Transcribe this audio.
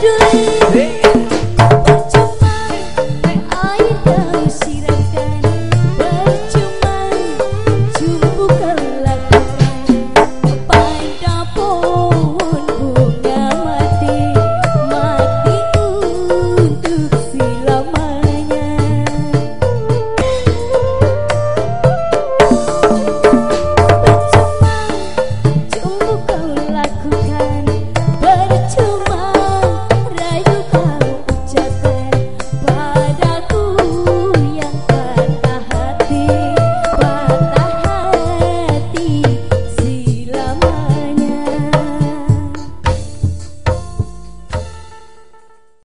追。